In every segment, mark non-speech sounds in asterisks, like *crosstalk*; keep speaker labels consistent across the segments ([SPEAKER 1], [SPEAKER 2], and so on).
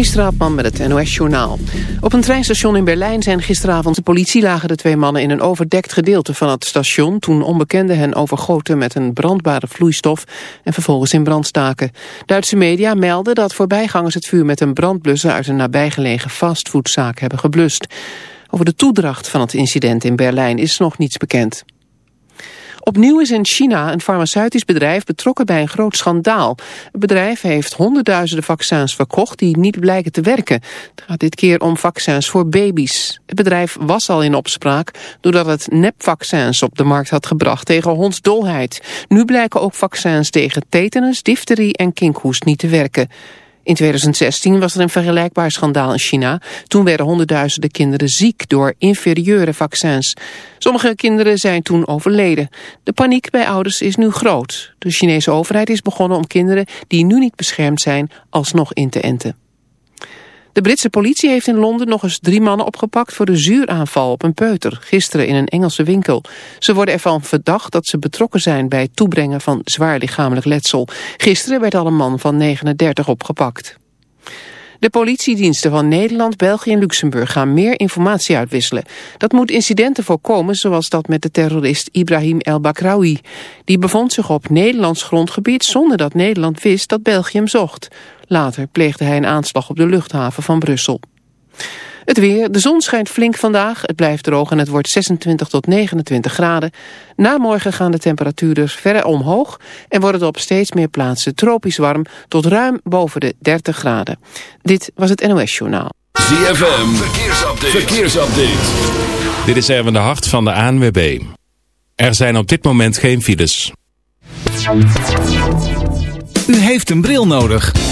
[SPEAKER 1] Straatman met het NOS-journaal. Op een treinstation in Berlijn zijn gisteravond de politie lagen de twee mannen in een overdekt gedeelte van het station toen onbekenden hen overgoten met een brandbare vloeistof en vervolgens in brand staken. Duitse media melden dat voorbijgangers het vuur met een brandblusser uit een nabijgelegen fastfoodzaak hebben geblust. Over de toedracht van het incident in Berlijn is nog niets bekend. Opnieuw is in China een farmaceutisch bedrijf betrokken bij een groot schandaal. Het bedrijf heeft honderdduizenden vaccins verkocht die niet blijken te werken. Het gaat dit keer om vaccins voor baby's. Het bedrijf was al in opspraak doordat het nepvaccins op de markt had gebracht tegen hondsdolheid. Nu blijken ook vaccins tegen tetanus, difterie en kinkhoest niet te werken. In 2016 was er een vergelijkbaar schandaal in China. Toen werden honderdduizenden kinderen ziek door inferieure vaccins. Sommige kinderen zijn toen overleden. De paniek bij ouders is nu groot. De Chinese overheid is begonnen om kinderen die nu niet beschermd zijn alsnog in te enten. De Britse politie heeft in Londen nog eens drie mannen opgepakt voor de zuuraanval op een peuter, gisteren in een Engelse winkel. Ze worden ervan verdacht dat ze betrokken zijn bij het toebrengen van zwaar lichamelijk letsel. Gisteren werd al een man van 39 opgepakt. De politiediensten van Nederland, België en Luxemburg gaan meer informatie uitwisselen. Dat moet incidenten voorkomen zoals dat met de terrorist Ibrahim El Bakraoui. Die bevond zich op Nederlands grondgebied zonder dat Nederland wist dat België hem zocht. Later pleegde hij een aanslag op de luchthaven van Brussel. Het weer, de zon schijnt flink vandaag, het blijft droog en het wordt 26 tot 29 graden. Na morgen gaan de temperaturen verder omhoog en wordt het op steeds meer plaatsen tropisch warm tot ruim boven de 30 graden. Dit was het NOS Journaal.
[SPEAKER 2] ZFM, verkeersupdate. verkeersupdate.
[SPEAKER 3] Dit is Erwin de Hart van de ANWB. Er zijn op dit moment geen files.
[SPEAKER 4] U heeft een bril nodig.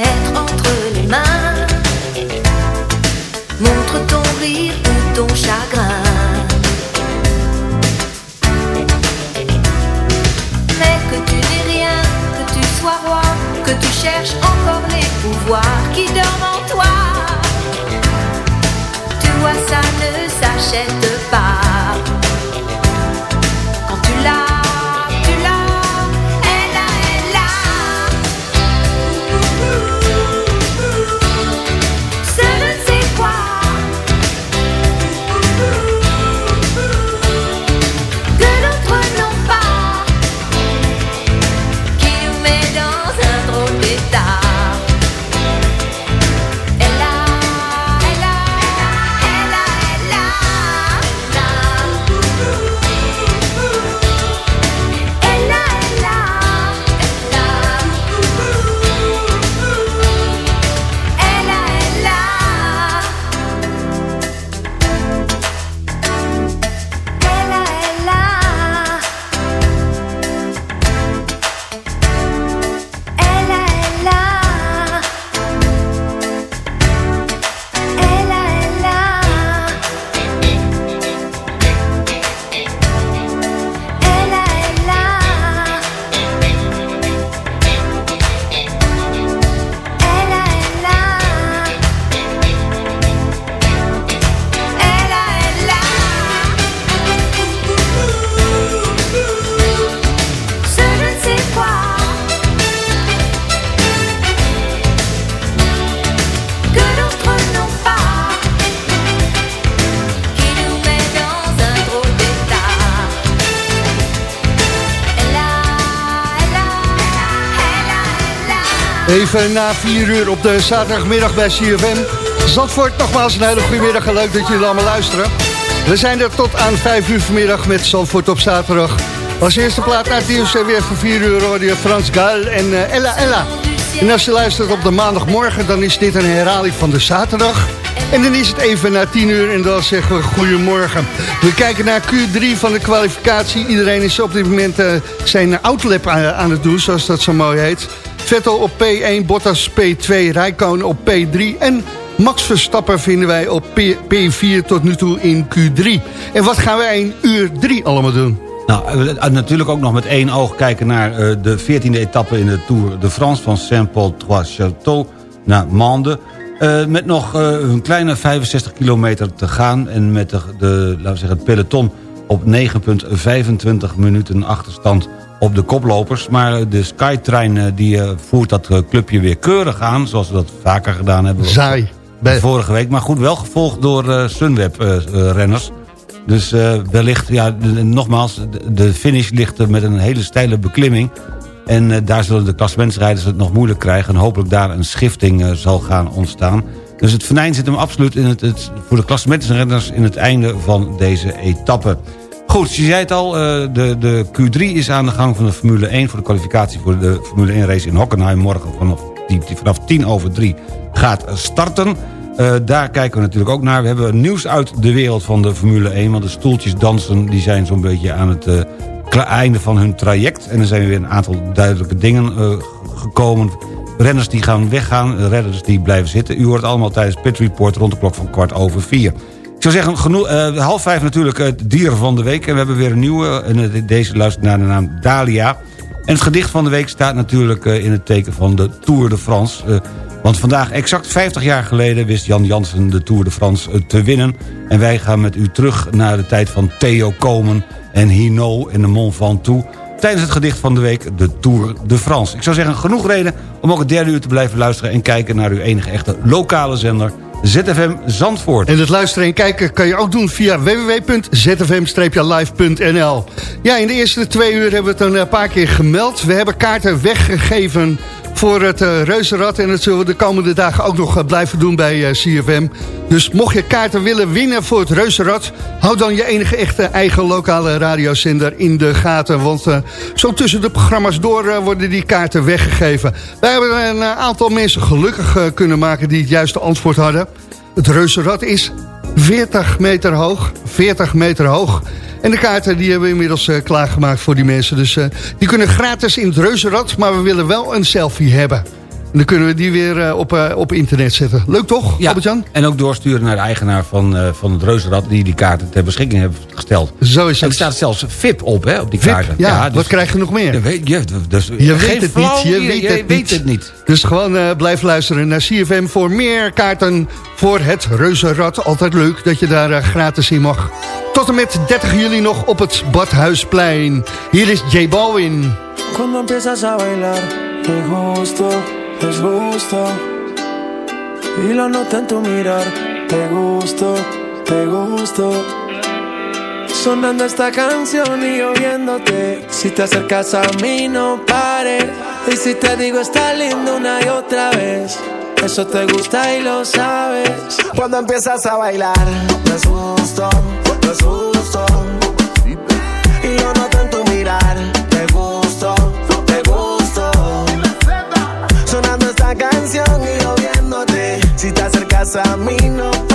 [SPEAKER 5] entre les mains. Montre ton rire ou ton chagrin. Mais que tu n'es rien, que tu sois roi, que tu cherches encore les pouvoirs qui dorment en toi. Tu vois, ça ne s'achète pas.
[SPEAKER 6] Even na 4 uur op de zaterdagmiddag bij CFM. Zandvoort, nogmaals een hele goede middag en leuk dat jullie allemaal luisteren. We zijn er tot aan 5 uur vanmiddag met Zandvoort op zaterdag. Als eerste plaat naar het en weer voor 4 uur je Frans Gaal en eh, Ella Ella. En als je luistert op de maandagmorgen, dan is dit een herhaling van de zaterdag. En dan is het even na 10 uur en dan zeggen we goedemorgen. We kijken naar Q3 van de kwalificatie. Iedereen is op dit moment eh, zijn outlap aan, aan het doen, zoals dat zo mooi heet. Vettel op P1, Bottas P2, Rijkoon op P3 en Max Verstappen vinden wij op P- P4 tot nu toe in Q3. En wat gaan wij in uur 3 allemaal doen?
[SPEAKER 7] Nou, eh, natuurlijk ook nog met één oog kijken naar eh, de 14e etappe in de Tour de France... van Saint-Paul-Trois-Château naar Mende. Eh, met nog eh, een kleine 65 kilometer te gaan... en met de, de laten we zeggen, het peloton op 9,25 minuten achterstand op de koplopers. Maar eh, de Skytrain eh, die eh, voert dat clubje weer keurig aan... zoals we dat vaker gedaan hebben.
[SPEAKER 6] Saai. Bij-
[SPEAKER 7] Vorige week, maar goed, wel gevolgd door Sunweb-renners. dus wellicht, ja, nogmaals, de, finish ligt met een hele steile beklimming. En daar zullen de klassementsrijders het nog moeilijk krijgen... en hopelijk daar een schifting zal gaan ontstaan. Dus het venijn zit hem absoluut in het, het, voor de klassementsrenners... in het einde van deze etappe. Goed, je zei het al, eh, de, de Q3 is aan de gang van de Formule 1... voor de kwalificatie voor de Formule 1 race in Hockenheim... morgen vanaf, die, vanaf 10 over 3 gaat starten. Eh, daar kijken we natuurlijk ook naar. We hebben nieuws uit de wereld van de Formule 1... want de stoeltjes dansen die zijn zo'n beetje aan het eh, einde van hun traject. En er zijn weer een aantal duidelijke dingen gekomen. Renners die gaan weggaan, redders die blijven zitten. U hoort allemaal tijdens Pit Report rond de klok van kwart over vier. Ik zou zeggen, genoeg, eh, half vijf natuurlijk het dier van de week. En we hebben weer een nieuwe. Eh, deze luistert naar de naam Dalia. En het gedicht van de week staat natuurlijk eh, in het teken van de Tour de France. Eh, want vandaag, exact 50 jaar geleden, wist Jan Jansen de Tour de France eh, te winnen. En wij gaan met u terug naar de tijd van Theo Komen en Hinault en de Mont Ventoux tijdens het gedicht van de week, de Tour de France. Ik zou zeggen, genoeg reden om ook het derde uur te blijven luisteren... en kijken naar uw enige echte lokale zender, ZFM Zandvoort.
[SPEAKER 6] En het luisteren en kijken kan je ook doen via www.zfm-live.nl. Ja, in de eerste twee uur hebben we het een paar keer gemeld. We hebben kaarten weggegeven voor het uh, Reuzenrad. En dat zullen we de komende dagen ook nog uh, blijven doen bij uh, CFM. Dus mocht je kaarten willen winnen voor het Reuzenrad... hou dan je enige echte eigen lokale radiozender in de gaten. Want zo tussen de programma's door worden die kaarten weggegeven. Wij hebben een aantal mensen gelukkig kunnen maken die het juiste antwoord hadden. Het Reuzenrad is 40 meter hoog. 40 meter hoog. En de kaarten die hebben we inmiddels uh, klaargemaakt voor die mensen. Dus uh, die kunnen gratis in het reuzenrad, maar we willen wel een selfie hebben. En dan kunnen we die weer eh, op, eh, op internet zetten. Leuk toch,
[SPEAKER 7] Ja,
[SPEAKER 6] Albert-Jan?
[SPEAKER 7] en ook doorsturen naar de eigenaar van, eh, van het reuzenrad... die die kaarten ter beschikking heeft gesteld.
[SPEAKER 6] Zo is
[SPEAKER 7] En er
[SPEAKER 6] het.
[SPEAKER 7] staat zelfs VIP op hè, op die
[SPEAKER 6] Vip,
[SPEAKER 7] kaarten.
[SPEAKER 6] ja,
[SPEAKER 7] dus-
[SPEAKER 6] wat krijg je nog meer?
[SPEAKER 7] Je weet, je, dus
[SPEAKER 6] Je
[SPEAKER 7] geen
[SPEAKER 6] weet het niet, je weet het
[SPEAKER 7] weet
[SPEAKER 6] niet.
[SPEAKER 7] het niet.
[SPEAKER 6] Dus gewoon eh, blijf luisteren naar CFM voor meer kaarten voor het Reuzenrad. Altijd leuk dat je daar gratis in mag. Tot en met 30 juli nog op het Badhuisplein. Hier is J Balwin.
[SPEAKER 8] Cuando empiezas a bailar, te gusto, es gusto. Y lo noto en tu mirar, te gusto, te gusto. Sonando esta canción y oyéndote. Si te acercas a mí, no pares. Y si te digo, está lindo una y otra vez. Eso te gusta y lo sabes. Cuando empiezas a bailar, gusto. llegas a no.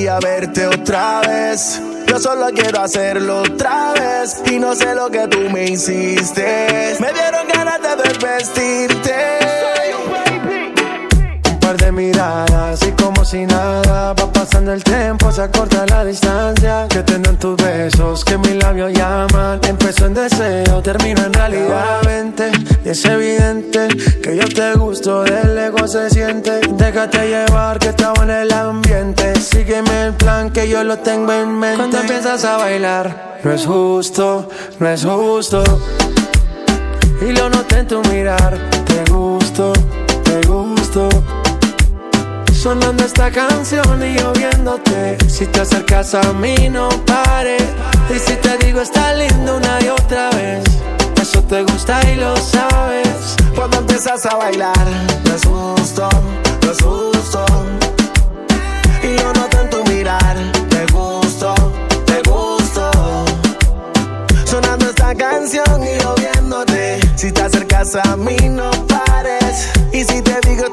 [SPEAKER 8] Hoy salí a verte otra vez. Yo solo quiero hacerlo otra vez. Y no sé lo que tú me hiciste. Me dieron ganas de desvestirte. Un par de miradas y como si nada va pasando el tiempo, se acorta la distancia. Que tengan tus besos, que mis labios llaman. Empezó en deseo, termino en realidad. Vente, y es evidente que yo te gusto, del ego se siente. Déjate llevar que estaba en el ambiente. Sígueme el plan que yo lo tengo en mente. Cuando empiezas a bailar, no es justo, no es justo. Y lo noté en tu mirar, te gusto, te gusto. Sonando esta canción y yo viéndote. Si te acercas a mí, no pares. Y si te digo, está lindo una y otra vez. Eso te gusta y lo sabes. Cuando empiezas a bailar, justo, no es justo. Y yo noto en tu mirar, te gusto, te gusto. Sonando esta canción y yo viéndote. Si te acercas a mí, no pares. Y si te digo,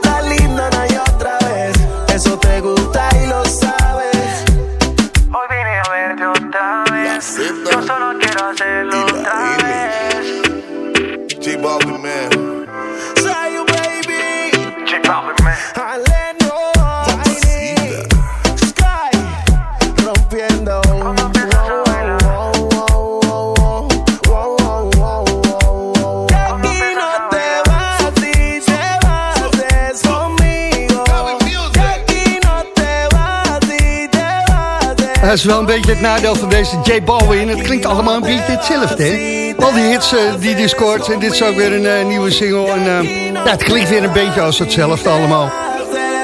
[SPEAKER 6] is wel een beetje het nadeel van deze J Balwin. Het klinkt allemaal een beetje hetzelfde, hè? Al die hits eh, die scoort. En dit is ook weer een eh, nieuwe single. En eh, ja, het klinkt weer een beetje als hetzelfde allemaal.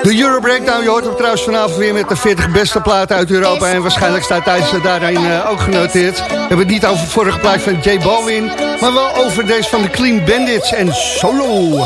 [SPEAKER 6] De Euro Breakdown, je hoort hem trouwens vanavond weer met de 40 beste platen uit Europa. En waarschijnlijk staat Thijs daarin ook genoteerd. We hebben het niet over vorige plaat van J Balwin. Maar wel over deze van de Clean Bandits en
[SPEAKER 9] Solo.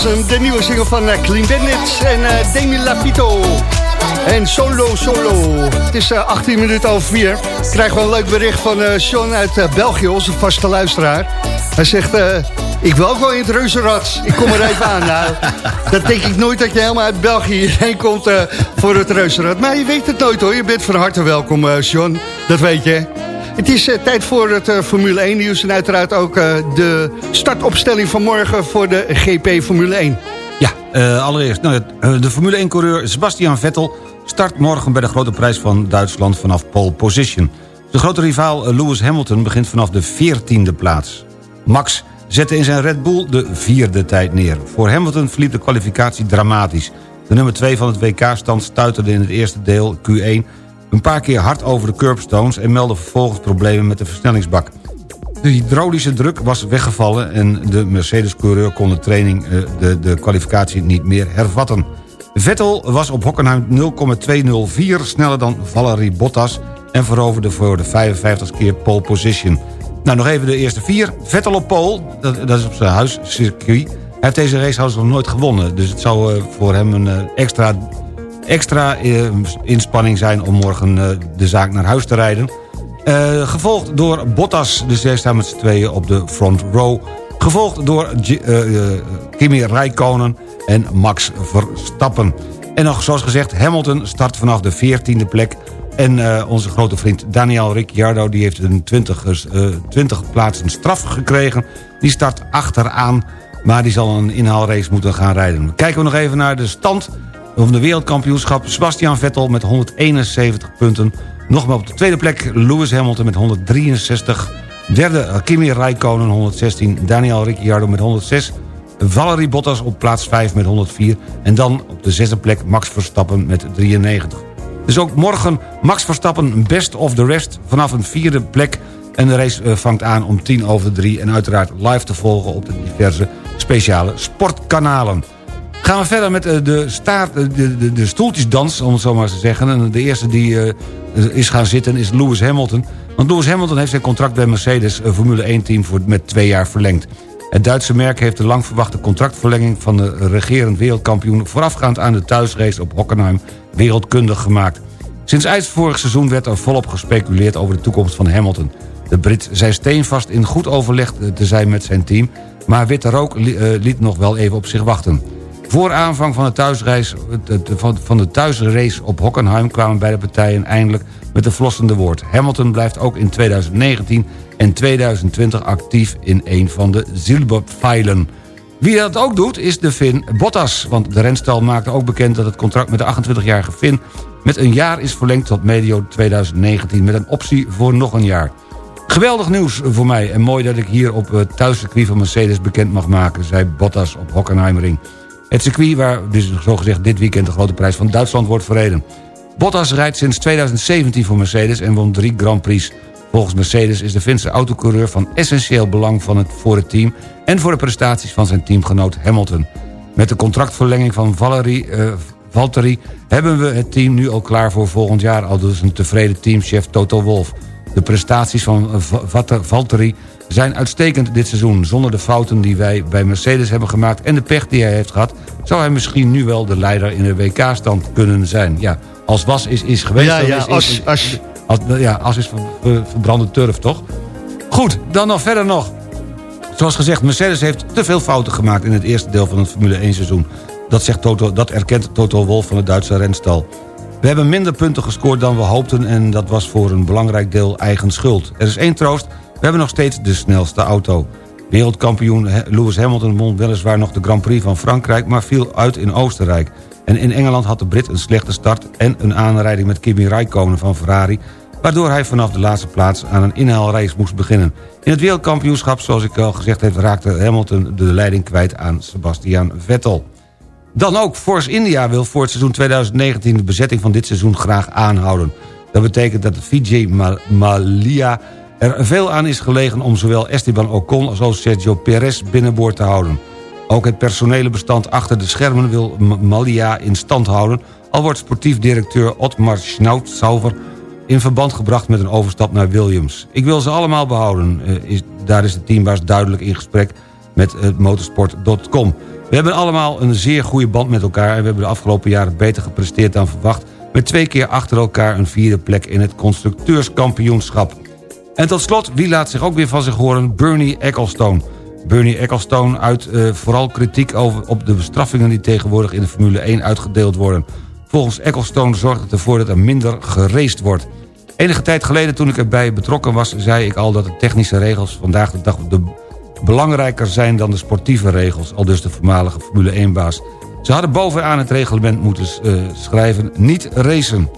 [SPEAKER 6] De nieuwe single van eh, Clean Bandit en eh, Demi Lapito. En Solo Solo. Het is eh, 18 minuten over 4. Krijgen we een leuk bericht van eh Sean uit eh, België, onze vaste luisteraar. Hij zegt, eh, ik wil ook wel in het reuzenrad. Ik kom er even aan. *laughs* Nou, dat denk ik nooit dat je helemaal uit België hierheen komt eh, voor het reuzenrad. Maar je weet het nooit hoor. Je bent van harte welkom, eh Sean. Dat weet je. Het is eh, tijd voor het eh, Formule 1 nieuws en uiteraard ook eh, de startopstelling van morgen voor de GP Formule 1.
[SPEAKER 7] Ja, allereerst nou, de Formule 1-coureur Sebastian Vettel... start morgen bij de grote prijs van Duitsland vanaf pole position. De grote rivaal Lewis Hamilton begint vanaf de 14e plaats. Max zette in zijn Red Bull de vierde tijd neer. Voor Hamilton verliep de kwalificatie dramatisch. De nummer 2 van het WK-stand stuiterde in het eerste deel Q1... een paar keer hard over de curbstones... en meldde vervolgens problemen met de versnellingsbak. De hydraulische druk was weggevallen en de Mercedes-coureur kon de training eh, de, de kwalificatie niet meer hervatten. Vettel was op Hockenheim 0,204 sneller dan Valerie Bottas en veroverde voor de 55 keer pole position. Nou, nog even de eerste vier. Vettel op pole, dat, dat is op zijn huiscircuit. Hij heeft deze race nog nooit gewonnen, dus het zou eh, voor hem een eh, extra, extra eh, inspanning zijn om morgen eh, de zaak naar huis te rijden. Eh, gevolgd door Bottas, dus zij staan met z'n tweeën op de front row. Gevolgd door Kimi Räikkönen en Max Verstappen. En nog zoals gezegd, Hamilton start vanaf de 14e plek. En onze grote vriend Daniel Ricciardo... die heeft een 20, eh, 20 plaatsen straf gekregen. Die start achteraan, maar die zal een inhaalrace moeten gaan rijden. Kijken we nog even naar de stand van de wereldkampioenschap. Sebastian Vettel met 171 punten. Nogmaals op de tweede plek Lewis Hamilton met 163. Derde Kimi Räikkönen 116. Daniel Ricciardo met 106. Valerie Bottas op plaats 5 met 104. En dan op de zesde plek Max Verstappen met 93. Dus ook morgen Max Verstappen best of the rest vanaf een vierde plek. En de race eh, vangt aan om tien over drie. En uiteraard live te volgen op de diverse speciale sportkanalen. Gaan we verder met eh, de, staart, eh, de, de, de stoeltjesdans, om het zo maar te zeggen. En de eerste die eh, is gaan zitten is Lewis Hamilton. Want Lewis Hamilton heeft zijn contract bij Mercedes Formule 1-team met twee jaar verlengd. Het Duitse merk heeft de lang verwachte contractverlenging van de regerend wereldkampioen... voorafgaand aan de thuisrace op Hockenheim wereldkundig gemaakt. Sinds eind vorig seizoen werd er volop gespeculeerd over de toekomst van Hamilton. De Brit zei steenvast in goed overleg te zijn met zijn team... maar witte rook li- liet nog wel even op zich wachten. Voor aanvang van de, thuisreis, van- de thuisrace op Hockenheim... kwamen beide partijen eindelijk met de verlossende woord. Hamilton blijft ook in 2019 en 2020 actief in een van de zilberpfeilen. Wie dat ook doet is de Finn Bottas. Want de renstal maakte ook bekend dat het contract met de 28-jarige Finn... met een jaar is verlengd tot medio 2019... met een optie voor nog een jaar. Geweldig nieuws voor mij en mooi dat ik hier op het thuiscircuit van Mercedes bekend mag maken... zei Bottas op Hockenheimring. Het circuit waar dus zogezegd dit weekend de grote prijs van Duitsland wordt verreden. Bottas rijdt sinds 2017 voor Mercedes en won drie Grand Prix. Volgens Mercedes is de Finse autocoureur van essentieel belang van het, voor het team... en voor de prestaties van zijn teamgenoot Hamilton. Met de contractverlenging van Valerie, eh, Valtteri hebben we het team nu al klaar voor volgend jaar... al dus een tevreden teamchef Toto Wolff. De prestaties van Valtteri zijn uitstekend dit seizoen. Zonder de fouten die wij bij Mercedes hebben gemaakt... en de pech die hij heeft gehad... zou hij misschien nu wel de leider in de WK-stand kunnen zijn. Ja, als was is, is geweest.
[SPEAKER 6] Ja, ja,
[SPEAKER 7] is, is-
[SPEAKER 6] als-
[SPEAKER 7] ja, als is ver- ver- verbrande turf, toch? Goed, dan nog verder nog. Zoals gezegd, Mercedes heeft te veel fouten gemaakt... in het eerste deel van het Formule 1 seizoen. Dat, zegt Toto, dat erkent Toto Wolff van de Duitse renstal. We hebben minder punten gescoord dan we hoopten... en dat was voor een belangrijk deel eigen schuld. Er is één troost, we hebben nog steeds de snelste auto. Wereldkampioen Lewis Hamilton won weliswaar nog de Grand Prix van Frankrijk... maar viel uit in Oostenrijk. En in Engeland had de Brit een slechte start... en een aanrijding met Kimi Räikkönen van Ferrari... waardoor hij vanaf de laatste plaats aan een inhaalrace moest beginnen. In het wereldkampioenschap, zoals ik al gezegd heb... raakte Hamilton de leiding kwijt aan Sebastian Vettel. Dan ook, Force India wil voor het seizoen 2019... de bezetting van dit seizoen graag aanhouden. Dat betekent dat Vijay Ma- Malia er veel aan is gelegen... om zowel Esteban Ocon als Sergio Perez binnenboord te houden. Ook het personele bestand achter de schermen wil Malia in stand houden... al wordt sportief directeur Otmar Schnautzauver in verband gebracht met een overstap naar Williams. Ik wil ze allemaal behouden. Eh, daar is de teambaas duidelijk in gesprek met eh, motorsport.com. We hebben allemaal een zeer goede band met elkaar... en we hebben de afgelopen jaren beter gepresteerd dan verwacht... met twee keer achter elkaar een vierde plek in het constructeurskampioenschap. En tot slot, wie laat zich ook weer van zich horen? Bernie Ecclestone. Bernie Ecclestone uit eh, vooral kritiek over, op de bestraffingen... die tegenwoordig in de Formule 1 uitgedeeld worden. Volgens Ecclestone zorgt het ervoor dat er minder geraced wordt. Enige tijd geleden toen ik erbij betrokken was... zei ik al dat de technische regels vandaag de dag... De belangrijker zijn dan de sportieve regels... al dus de voormalige Formule 1-baas. Ze hadden bovenaan het reglement moeten eh, schrijven... niet racen.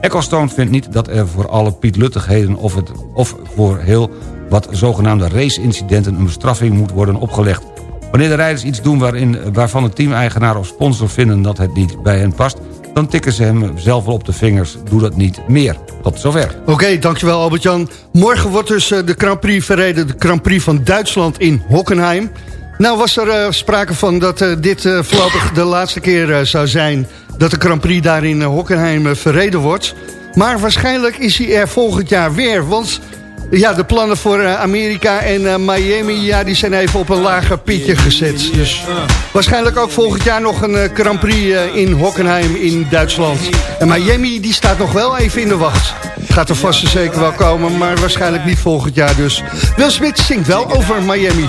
[SPEAKER 7] Ecclestone vindt niet dat er voor alle pietluttigheden... of, het, of voor heel wat zogenaamde race-incidenten... een bestraffing moet worden opgelegd. Wanneer de rijders iets doen waarin, waarvan de teameigenaar of sponsor vinden... dat het niet bij hen past... dan tikken ze hem zelf wel op de vingers. Doe dat niet meer. Tot zover.
[SPEAKER 6] Oké, dankjewel Albert-Jan. Morgen wordt dus eh, de Grand Prix verreden, de Grand Prix van Duitsland in Hockenheim. Nou was er eh, sprake van dat eh, dit eh, voorlopig de laatste keer zou zijn... dat de Grand Prix daar in eh, Hockenheim eh, verreden wordt. Maar waarschijnlijk is hij er volgend jaar weer, want... Ja, de plannen voor eh, Amerika en eh, Miami, ja, die zijn even op een lager pitje gezet. Dus waarschijnlijk ook volgend jaar nog een eh, Grand Prix eh, in Hockenheim in Duitsland. En Miami, die staat nog wel even in de wacht. Gaat er vast zeker wel komen, maar waarschijnlijk niet volgend jaar dus. Will Smith zingt wel over Miami.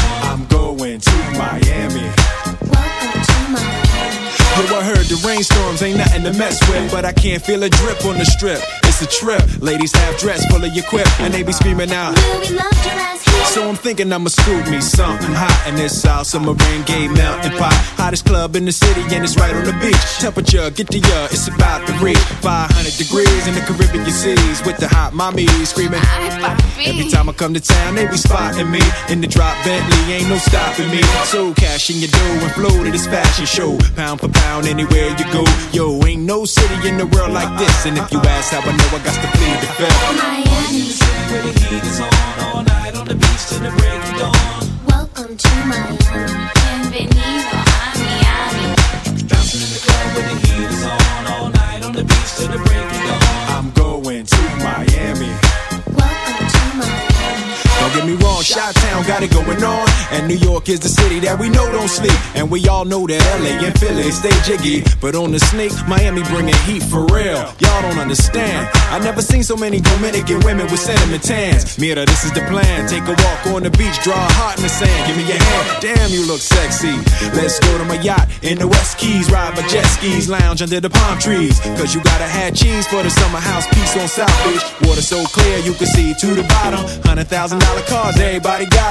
[SPEAKER 10] Rainstorms ain't nothing to mess with, but I can't feel a drip on the strip. A trip. Ladies half dressed, full of your quip, and they be screaming out. So I'm thinking I'ma scoop me something hot in this South Submarine Gay Mountain Pot. Hottest club in the city, and it's right on the beach. Temperature, get to ya, it's about to reach 500 degrees in the Caribbean seas with the hot mommy screaming. Every time I come to town, they be spotting me in the drop Bentley, ain't no stopping me. So cash in your dough and flow to this fashion show. Pound for pound, anywhere you go. Yo, ain't no city in the world like this. And if you ask how I know, I got to plead the fifth.
[SPEAKER 11] Miami,
[SPEAKER 10] where the heat is on all night on the beach till the break of dawn.
[SPEAKER 11] welcome to Miami. Bienvenido
[SPEAKER 10] Town got it going on. And New York is the city that we know don't sleep. And we all know that LA and Philly stay jiggy. But on the sneak, Miami bringing heat for real. Y'all don't understand. I never seen so many Dominican women with cinnamon tans. Mira, this is the plan. Take a walk on the beach, draw a heart in the sand. Give me your hand. Damn, you look sexy. Let's go to my yacht in the West Keys. Ride my jet skis, lounge under the palm trees. Cause you gotta have cheese for the summer house piece on South Beach. Water so clear you can see to the bottom. Hundred thousand dollar cars, everybody got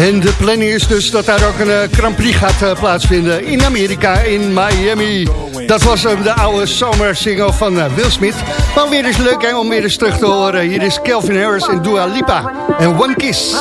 [SPEAKER 12] En de planning is dus dat daar ook een eh, Grand Prix gaat eh, plaatsvinden in Amerika, in Miami. Dat was hem, de oude zomersingle van eh, Will Smith. Maar weer eens leuk hè, om weer eens terug te horen. Hier is Calvin Harris en Dua Lipa. En One Kiss.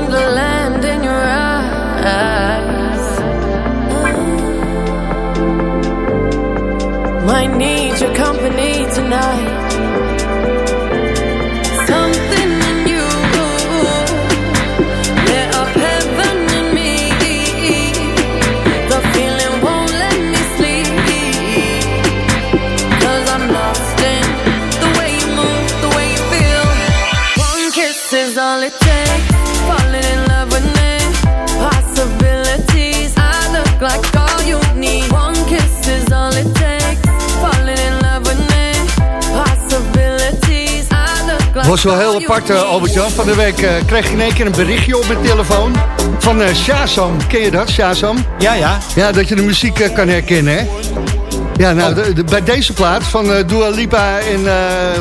[SPEAKER 13] Wonderland in your eyes. Might need your company tonight.
[SPEAKER 6] Was wel heel apart, uh, Albert-Jan. Van de week uh, kreeg je in één keer een berichtje op mijn telefoon van uh, Shazam. Ken je dat, Shazam?
[SPEAKER 7] Ja, ja.
[SPEAKER 6] Ja, dat je de muziek kan herkennen, hè? Ja, nou, de, de, bij deze plaat van uh, Dua Lipa en,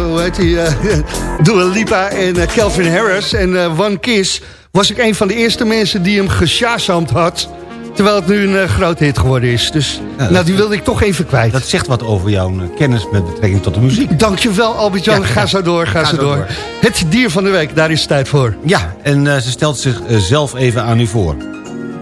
[SPEAKER 6] hoe heet die? *laughs* Dua Lipa en Calvin Harris en One Kiss... was ik een van de eerste mensen die hem geshazamt had... terwijl het nu een groot hit geworden is. Dus nou, die wilde ik toch even kwijt.
[SPEAKER 7] Dat zegt wat over jouw kennis met betrekking tot de muziek.
[SPEAKER 6] Dankjewel Albert-Jan, ja, ga zo door, ga, ga zo, door. door. Het dier van de week, daar is het tijd voor.
[SPEAKER 7] Ja, en ze stelt zichzelf even aan u voor.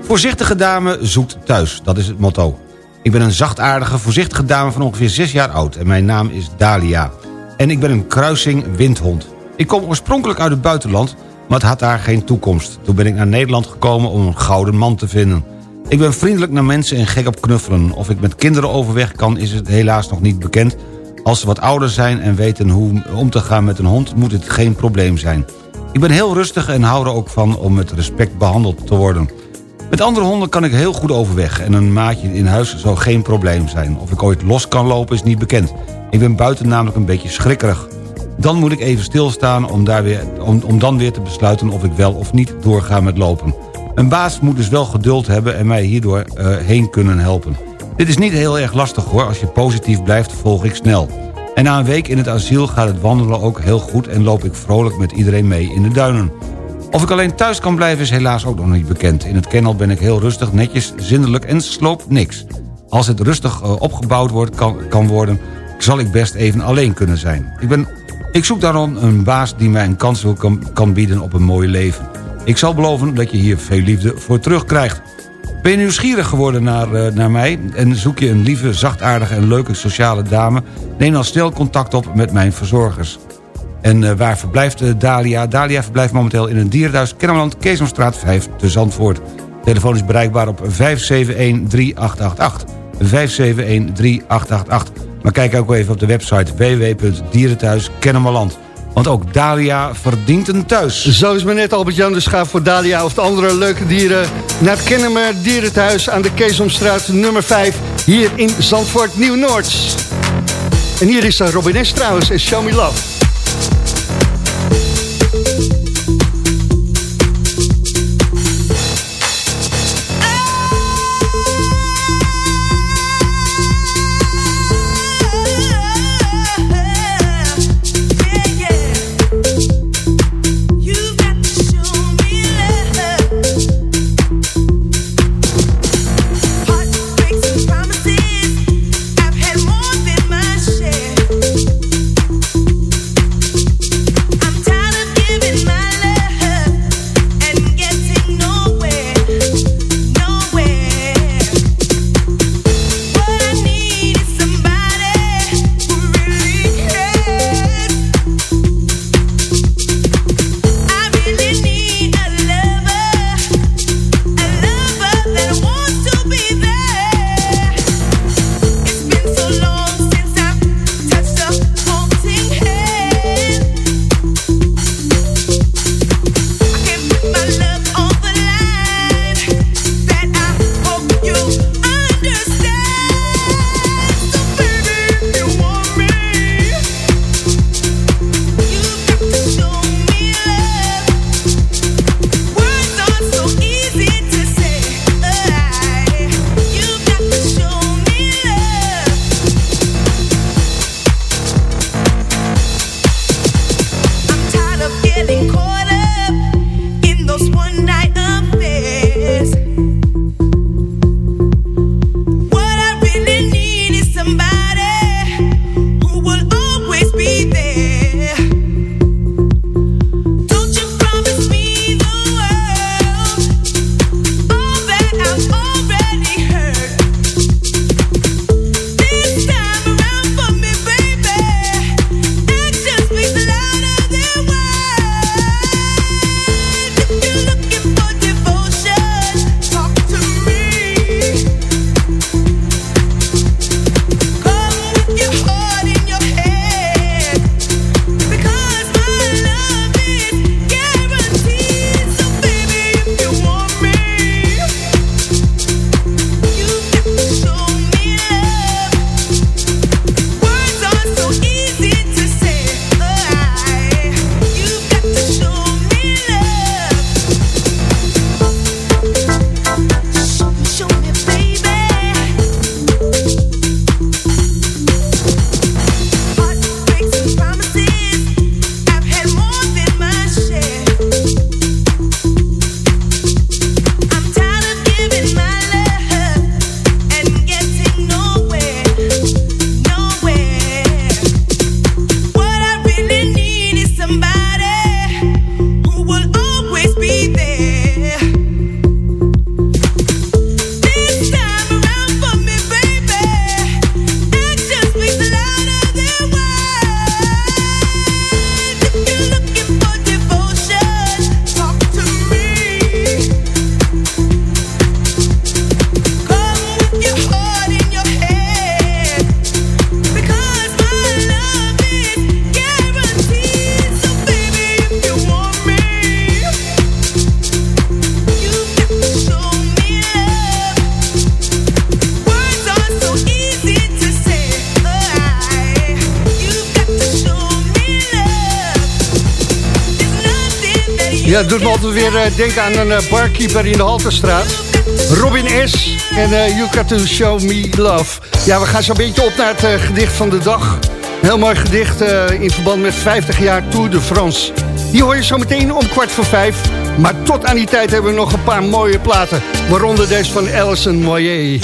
[SPEAKER 7] Voorzichtige dame zoekt thuis, dat is het motto. Ik ben een zachtaardige, voorzichtige dame van ongeveer 6 jaar oud... en mijn naam is Dalia. En ik ben een kruising windhond. Ik kom oorspronkelijk uit het buitenland, maar het had daar geen toekomst. Toen ben ik naar Nederland gekomen om een gouden man te vinden. Ik ben vriendelijk naar mensen en gek op knuffelen. Of ik met kinderen overweg kan, is het helaas nog niet bekend. Als ze wat ouder zijn en weten hoe om te gaan met een hond... moet het geen probleem zijn. Ik ben heel rustig en hou er ook van om met respect behandeld te worden... Met andere honden kan ik heel goed overweg en een maatje in huis zou geen probleem zijn. Of ik ooit los kan lopen is niet bekend. Ik ben buiten namelijk een beetje schrikkerig. Dan moet ik even stilstaan om, daar weer, om, om dan weer te besluiten of ik wel of niet doorga met lopen. Een baas moet dus wel geduld hebben en mij hierdoor uh, heen kunnen helpen. Dit is niet heel erg lastig hoor, als je positief blijft volg ik snel. En na een week in het asiel gaat het wandelen ook heel goed... en loop ik vrolijk met iedereen mee in de duinen. Of ik alleen thuis kan blijven is helaas ook nog niet bekend. In het kennel ben ik heel rustig, netjes, zindelijk en sloop niks. Als het rustig uh, opgebouwd wordt, kan, kan worden... zal ik best even alleen kunnen zijn. Ik, ben, ik zoek daarom een baas die mij een kans wil kan, kan bieden op een mooi leven. Ik zal beloven dat je hier veel liefde voor terugkrijgt. Ben je nieuwsgierig geworden naar, uh, naar mij... en zoek je een lieve, zachtaardige en leuke sociale dame... neem dan snel contact op met mijn verzorgers. En uh, waar verblijft uh, Dalia? Dalia verblijft momenteel in een dierenhuis Kennemerland, Keesomstraat 5 te Zandvoort. Telefoon is bereikbaar op 571-3888. 571-3888. Maar kijk ook even op de website www.dierenthuiskennemerland. Want ook Dalia verdient een thuis.
[SPEAKER 6] Zo is maar net Albert-Jan, dus ga voor Dalia of de andere leuke dieren... naar het Kennemer Dierenthuis aan de Keesomstraat nummer 5... hier in Zandvoort Nieuw-Noord. En hier is Robin S. trouwens en Show Me Love.
[SPEAKER 14] Eh, denken aan een eh, barkeeper in de Halterstraat. Robin S. En eh You To Show Me Love. Ja, we gaan zo'n beetje op naar het eh, gedicht van de dag. Heel mooi gedicht in verband met 50 jaar Tour de France. Die hoor je zo meteen om kwart voor vijf. Maar tot aan die tijd hebben we nog een paar mooie platen. Waaronder deze van Alison Moyer.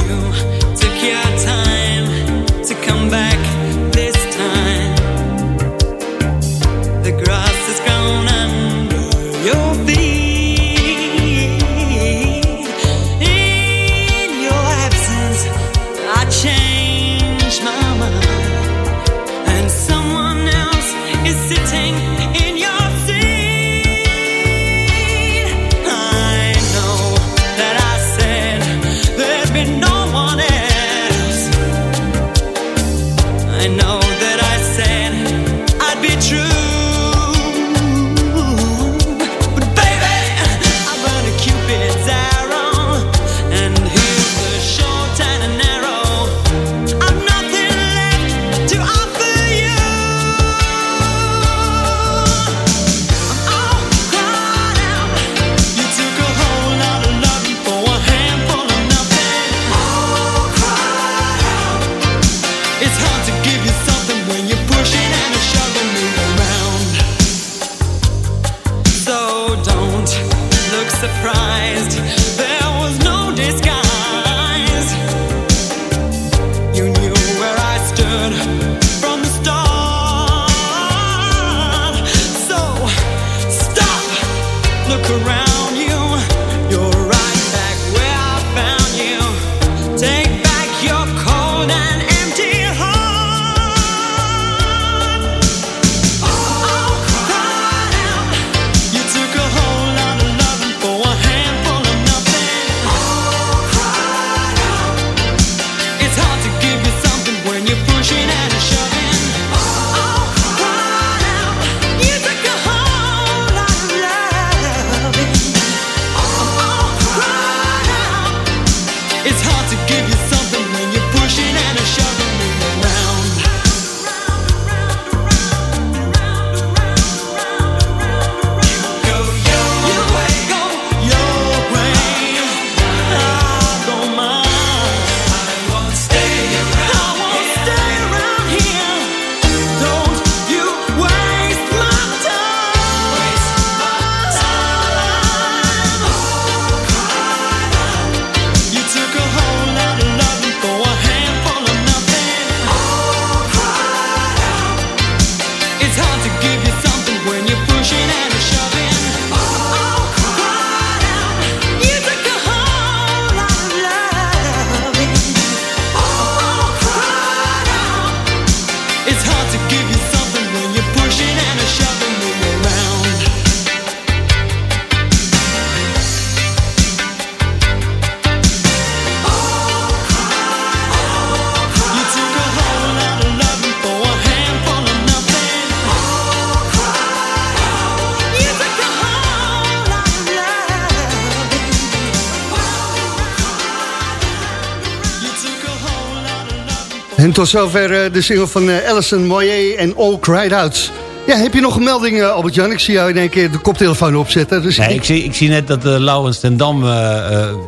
[SPEAKER 14] En tot zover eh, de single van eh, Alison Moyer en All Cried Out. Ja, heb je nog een melding, eh, Albert-Jan? Ik zie jou in één keer de koptelefoon opzetten. Dus
[SPEAKER 7] Nee, ik, zie, ik zie net dat uh, Laurens ten Dam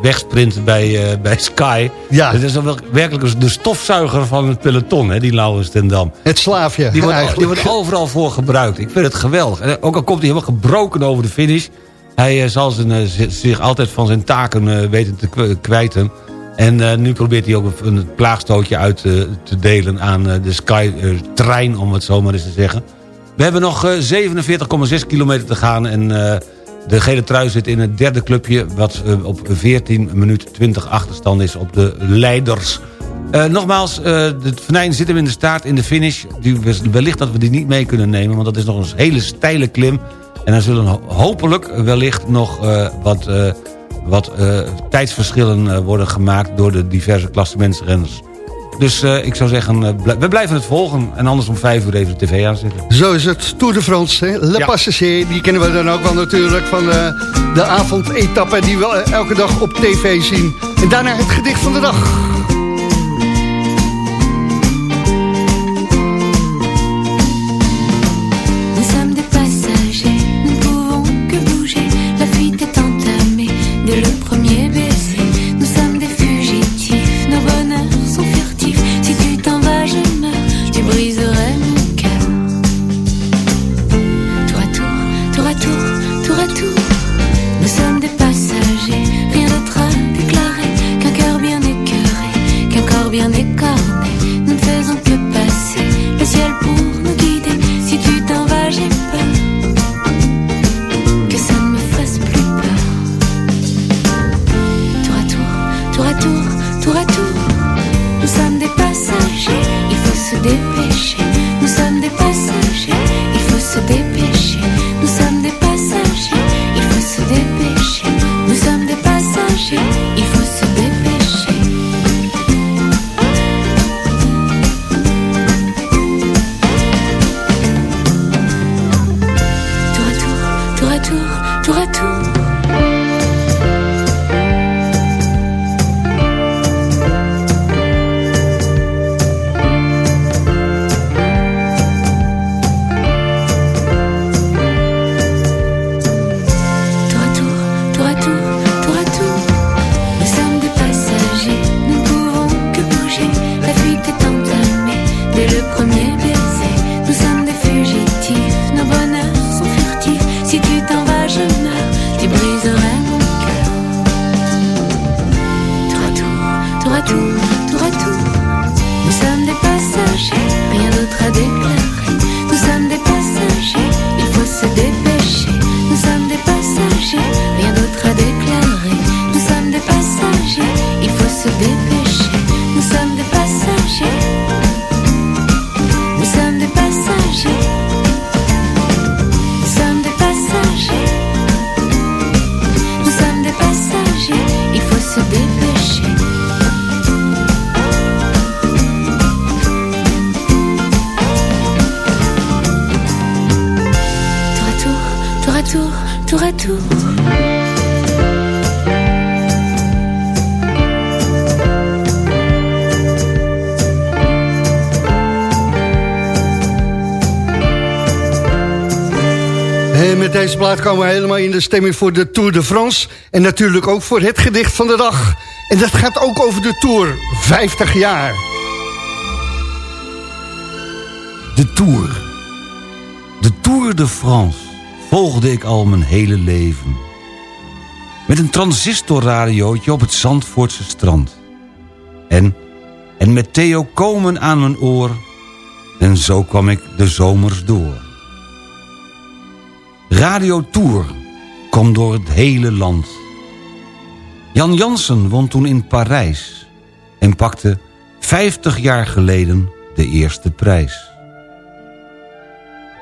[SPEAKER 7] wegsprint bij, bij Sky.
[SPEAKER 14] Ja.
[SPEAKER 7] Dat is dan wel werkelijk de stofzuiger van het peloton, hè, die Laurens ten Dam.
[SPEAKER 14] Het slaafje,
[SPEAKER 7] Die wordt,
[SPEAKER 14] eigenlijk.
[SPEAKER 7] die wordt overal voor gebruikt. Ik vind het geweldig. En ook al komt hij helemaal gebroken over de finish... hij zal zijn, zi- zich altijd van zijn taken weten te kw- kwijten. En eh, nu probeert hij ook een, plaagstootje uit eh, te delen aan eh, de Sky-trein... om het zo maar eens te zeggen. We hebben nog eh, 47,6 kilometer te gaan... en de gele trui zit in het derde clubje... wat op 14 minuut 20 achterstand is op de leiders... Nogmaals, eh, de venijn zit hem in de staart in de finish. Die, wellicht dat we die niet mee kunnen nemen... want dat is nog een hele steile klim. En er zullen ho- hopelijk wellicht nog eh, wat, wat eh, tijdsverschillen eh, worden gemaakt... door de diverse klassementsrenners. Dus eh, ik zou zeggen, bl- we blijven het volgen. En anders om vijf uur even de tv aanzetten.
[SPEAKER 14] Zo is het. Tour de France, hè? Le
[SPEAKER 7] Ja.
[SPEAKER 14] Passager. Die kennen we dan ook wel natuurlijk van eh, de avondetappe... die we elke dag op tv zien. En daarna het gedicht van de dag.
[SPEAKER 15] Tour, tour à tour,
[SPEAKER 6] plaat komen we helemaal in de stemming voor de Tour de France. En natuurlijk ook voor het gedicht van de dag. En dat gaat ook over de Tour. 50 jaar.
[SPEAKER 7] De Tour. De Tour de France volgde ik al mijn hele leven. Met een transistorradiootje op het Zandvoortse strand. En, en met Theo Komen aan mijn oor. En zo kwam ik de zomers door. Radio Tour komt door het hele land. Jan Jansen won toen in Parijs... en pakte 50 jaar geleden de eerste prijs.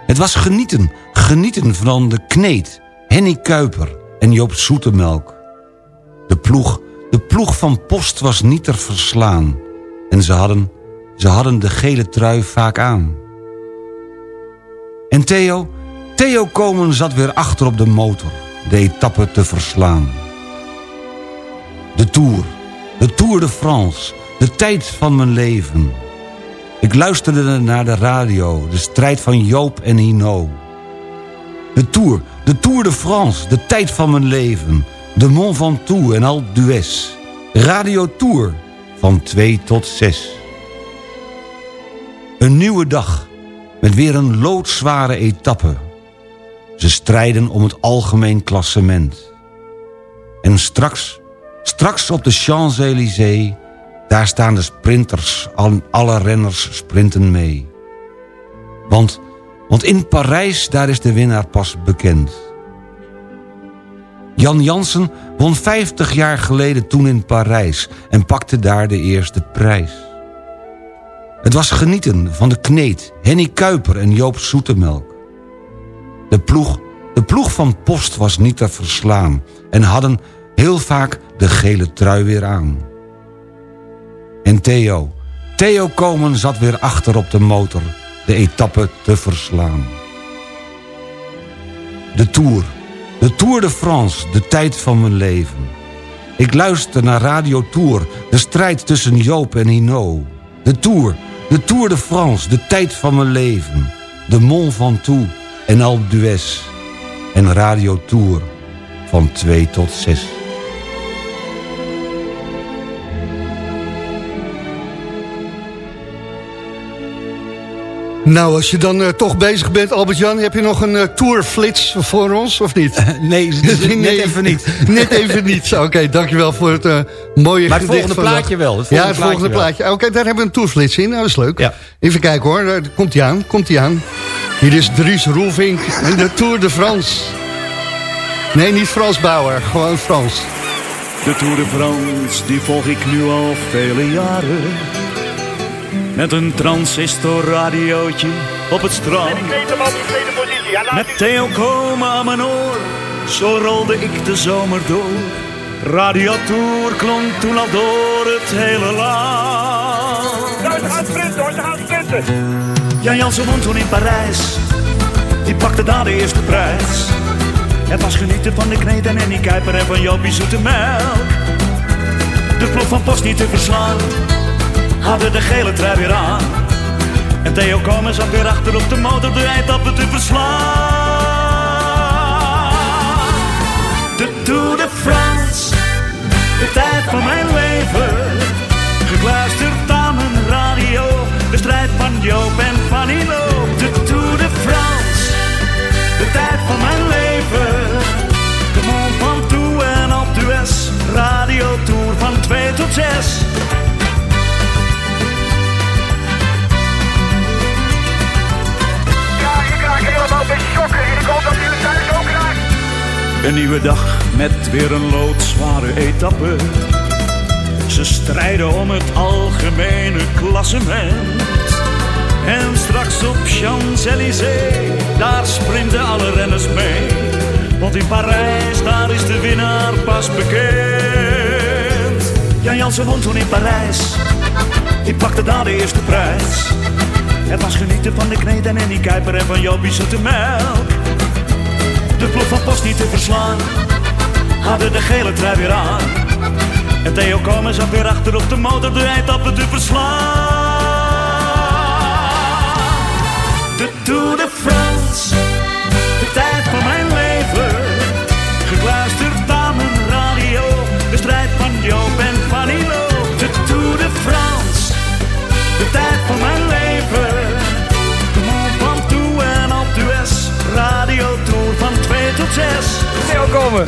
[SPEAKER 7] Het was genieten, genieten van de Kneet, Henny Kuiper en Joop Zoetemelk. De ploeg, de ploeg van Post was niet te verslaan... en ze hadden, ze hadden de gele trui vaak aan. En Theo, Theo Komen zat weer achter op de motor... de etappe te verslaan. De Tour, de Tour de France, de tijd van mijn leven... Ik luisterde naar de radio, de strijd van Joop en Hino. De Tour, de Tour de France, de tijd van mijn leven. De Mont Ventoux en Alpe d'Huez. Radio Tour, van 2 tot 6. Een nieuwe dag, met weer een loodzware etappe. Ze strijden om het algemeen klassement. En straks, straks op de Champs-Élysées... Daar staan de sprinters, al- alle renners sprinten mee. Want, want in Parijs, daar is de winnaar pas bekend. Jan Jansen won 50 jaar geleden toen in Parijs... en pakte daar de eerste prijs. Het was genieten van de kneet, Henny Kuiper en Joop Zoetemelk. De ploeg, de ploeg van Post was niet te verslaan... en hadden heel vaak de gele trui weer aan. En Theo, Theo Komen zat weer achter op de motor... de etappe te verslaan. De Tour, de Tour de France, de tijd van mijn leven. Ik luister naar Radio Tour, de strijd tussen Joop en Hino. De Tour, de Tour de France, de tijd van mijn leven. De Mont Ventoux en Alpe d'Huez. En Radio Tour, van 2 tot 6.
[SPEAKER 6] Nou, als je dan eh, toch bezig bent, Albert-Jan... heb je nog een eh, tourflits voor ons, of niet?
[SPEAKER 7] nee, *laughs* *laughs* net even niet.
[SPEAKER 6] net even niet. Oké, dankjewel voor het eh, mooie
[SPEAKER 7] Maar het volgende plaatje wel. Het
[SPEAKER 6] ja, het volgende
[SPEAKER 7] plaatje
[SPEAKER 6] plaatje. Oké, daar hebben we een tourflits in. Nou, dat is leuk. Even kijken hoor. Daar Komt hij aan, komt hij aan. Hier is Dries Roelvink en de Tour de France. Nee, niet Frans Bauer, gewoon Frans.
[SPEAKER 16] De Tour de France, die volg ik nu al vele jaren. Met een transistorradiootje op het strand. Met Theo Komen aan mijn oor, zo rolde ik de zomer door. Radio Tour klonk toen al door het hele land.
[SPEAKER 17] Nou, ze gaan sprinten hoor, ze gaan sprinten.
[SPEAKER 16] Jan Jansen won toen in Parijs, die pakte daar de eerste prijs. Het was genieten van de kneed en Annie Kuiper en van Jopie Zoete Melk. De ploeg van Post niet te verslaan, hadden de gele trui weer aan. En Theo Komen zat weer achter op de motor de eindappen te verslaan. De Tour de France, de tijd van mijn leven. Gekluisterd aan mijn radio, de strijd van Joop en van Ilo. De Tour de France, de tijd van mijn leven. De mond van toe en op de S, radio Tour van 2 tot 6.
[SPEAKER 17] Ja, ik raak helemaal bij ik hoop dat jullie thuis ook raakt.
[SPEAKER 16] Een nieuwe dag met weer een loodzware etappe. Ze strijden om het algemene klassement. En straks op Champs-Élysées, daar sprinten alle renners mee. Want in Parijs, daar is de winnaar pas bekend. Jan Jansen won toen in Parijs, die pakte daar de eerste prijs. Het was genieten van de kneed en Annie Kuiper en van Jopie Zoete Melk. De ploeg van Post niet te verslaan, hadden de gele trui weer aan. En Theo Komen zat weer achter op de motor de eindappen te verslaan. De Tour de France, de tijd van mijn leven. Gekluisterd aan mijn radio, de strijd van Joop en van Ilo. De Tour de France, de tijd van mijn leven. De mond van toe en op de US, radio Tour van 2 tot 6.
[SPEAKER 17] Theo Komen.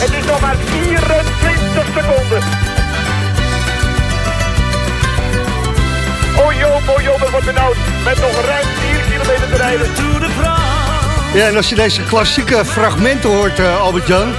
[SPEAKER 17] Het is nog maar 24 seconden. Oh Joop, oh het wordt benauwd. Met nog ruim 4 kilometer te rijden.
[SPEAKER 16] Tour de France.
[SPEAKER 6] Ja, en als je deze klassieke fragmenten hoort, eh, Albert-Jan...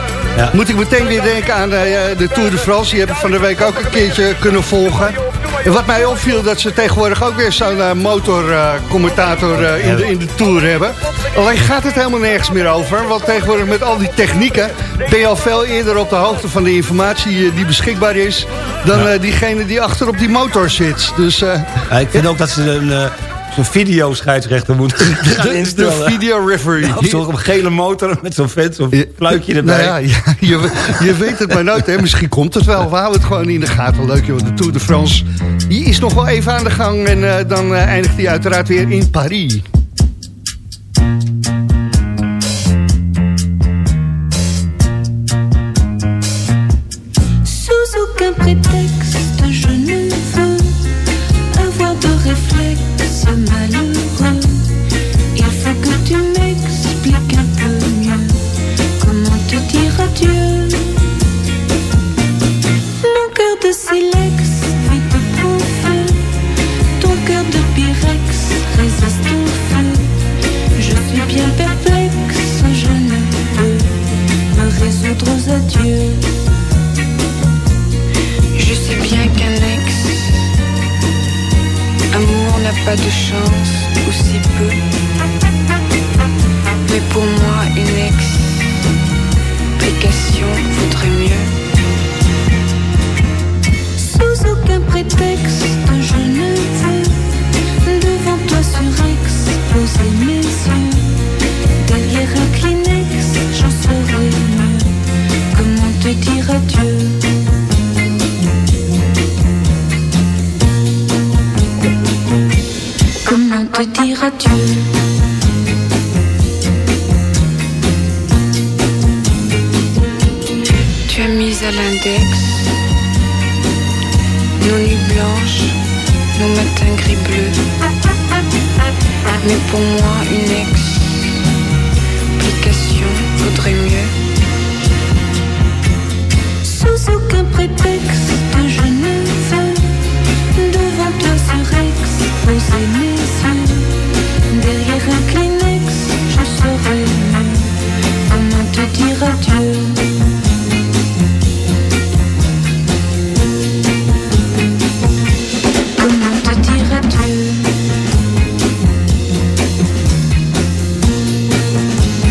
[SPEAKER 6] moet ik meteen weer denken aan eh, de Tour de France. Die heb ik van de week ook een keertje kunnen volgen. En wat mij opviel, dat ze tegenwoordig ook weer zo'n uh, motorcommentator in, de, in de Tour hebben. Alleen gaat het helemaal nergens meer over. Want tegenwoordig met al die technieken... ben je al veel eerder op de hoogte van de informatie eh, die beschikbaar is... dan eh, diegene die achter op die motor zit. Dus, eh,
[SPEAKER 7] Ja, ik vind ook dat ze een, eh, zo'n videoscheidsrechter *laughs* gaan
[SPEAKER 6] de
[SPEAKER 7] instellen.
[SPEAKER 6] video referee.
[SPEAKER 7] Ja, zo'n gele motor met zo'n vet, zo'n fluitje erbij.
[SPEAKER 6] Nou ja, ja, je, je weet het maar nooit. Hè. Misschien komt het wel. We houden het gewoon in de gaten. Leuk joh, de Tour de France. Die is nog wel even aan de gang. En eh, dan eh, eindigt hij uiteraard weer in Paris.
[SPEAKER 9] Tu
[SPEAKER 15] as mis à l'index nos nuits blanches, nos matins gris bleus. Mais pour moi, une explication vaudrait mieux.
[SPEAKER 5] Te dire adieu. Comment te dire adieu.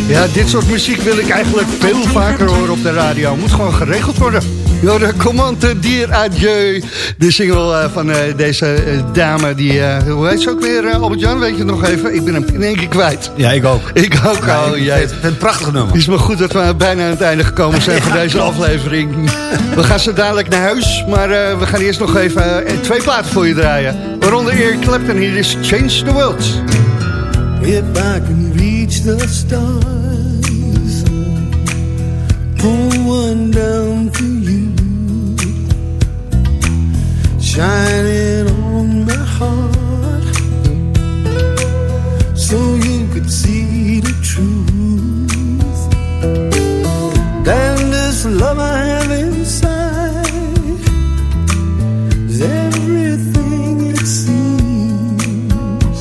[SPEAKER 6] Ja, dit soort muziek wil ik eigenlijk veel vaker horen op de radio. Moet gewoon geregeld worden. Jorde, commande dier adieu. De single eh, van eh, deze eh, dame, die, eh, hoe heet ze ook weer, Albert-Jan? Weet je het nog even? Ik ben hem in één keer kwijt.
[SPEAKER 7] Ja, ik ook.
[SPEAKER 6] Ik ook,
[SPEAKER 7] Ja,
[SPEAKER 6] oh
[SPEAKER 7] ik-
[SPEAKER 6] jij.
[SPEAKER 7] het is een prachtig nummer.
[SPEAKER 6] Het is maar goed dat we bijna aan het einde gekomen zijn *laughs* van
[SPEAKER 7] Ja,
[SPEAKER 6] deze
[SPEAKER 7] klopt.
[SPEAKER 6] aflevering. We gaan zo dadelijk naar huis, maar eh, we gaan eerst nog even twee platen voor je draaien. Waaronder Eric Clapton, hier is Change the World.
[SPEAKER 18] If I can reach the stars, pull one down shining on my heart, so you could see the truth. Then this love I have inside is everything it seems.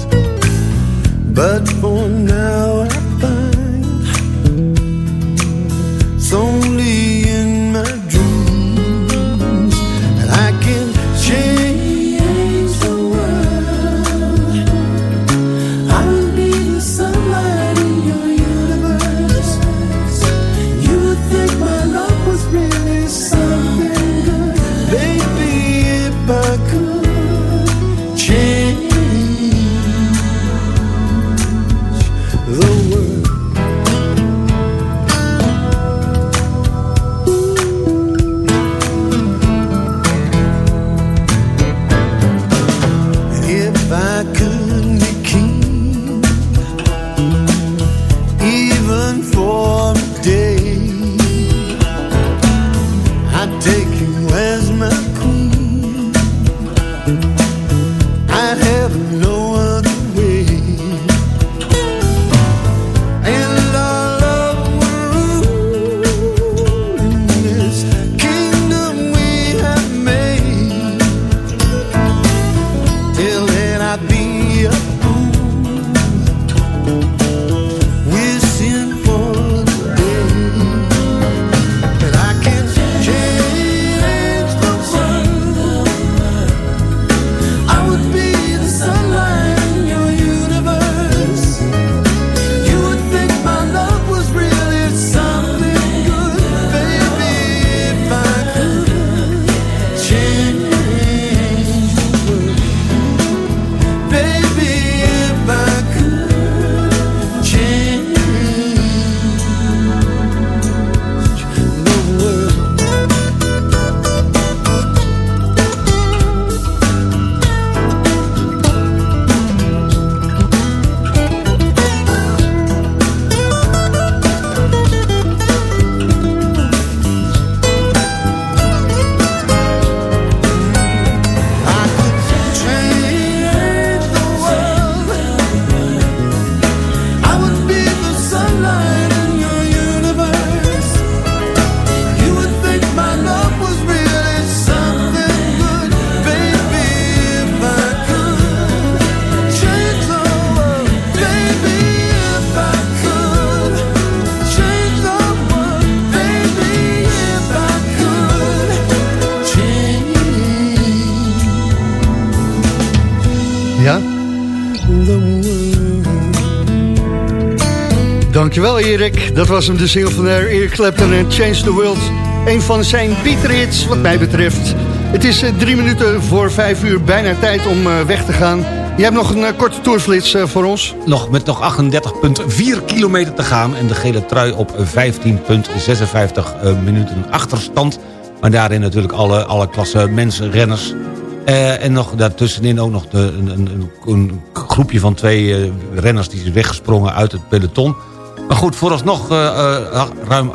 [SPEAKER 18] But for now I find it's
[SPEAKER 6] Dankjewel Erik. Dat was hem de single van Eric Clapton en Change the World. Een van zijn betere hits wat mij betreft. Het is eh, drie minuten voor vijf uur, bijna tijd om eh, weg te gaan. Je hebt nog een eh, korte tourflits eh, voor ons.
[SPEAKER 7] Nog met nog 38,4 kilometer te gaan... en de gele trui op 15,56 eh, minuten achterstand. Maar daarin natuurlijk alle, alle klasse mensen, renners. En nog daartussenin ook nog de, een, een, groepje van twee renners... die zijn weggesprongen uit het peloton. Maar goed, vooralsnog eh, eh, ruim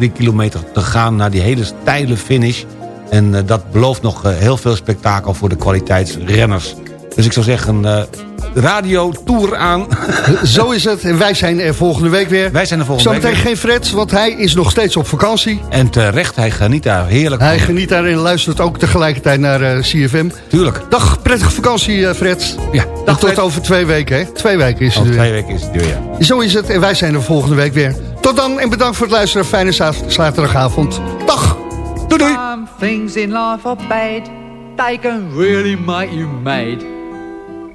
[SPEAKER 7] 38,3 kilometer te gaan... naar die hele steile finish. En eh, dat belooft nog heel veel spektakel voor de kwaliteitsrenners. Dus ik zou zeggen, radio, tour aan. *laughs*
[SPEAKER 6] Zo is het. En wij zijn er volgende week weer.
[SPEAKER 7] Wij zijn er volgende week
[SPEAKER 6] Zometeen
[SPEAKER 7] weer.
[SPEAKER 6] geen Fred, want hij is nog steeds op vakantie.
[SPEAKER 7] En terecht, hij geniet daar heerlijk
[SPEAKER 6] Hij
[SPEAKER 7] van.
[SPEAKER 6] geniet daar en luistert ook tegelijkertijd naar eh, CFM.
[SPEAKER 7] Tuurlijk.
[SPEAKER 6] Dag, prettige vakantie eh, Fred.
[SPEAKER 7] Ja,
[SPEAKER 6] dag tot over twee weken, hè? Twee weken is het
[SPEAKER 7] Over
[SPEAKER 6] weer.
[SPEAKER 7] twee weken is het weer, ja.
[SPEAKER 6] Zo is het en wij zijn er volgende week weer. Tot dan en bedankt voor het luisteren. Fijne za- zaterdagavond. Dag. Doei doei.
[SPEAKER 19] Some things in life are bad. They can really make you mad.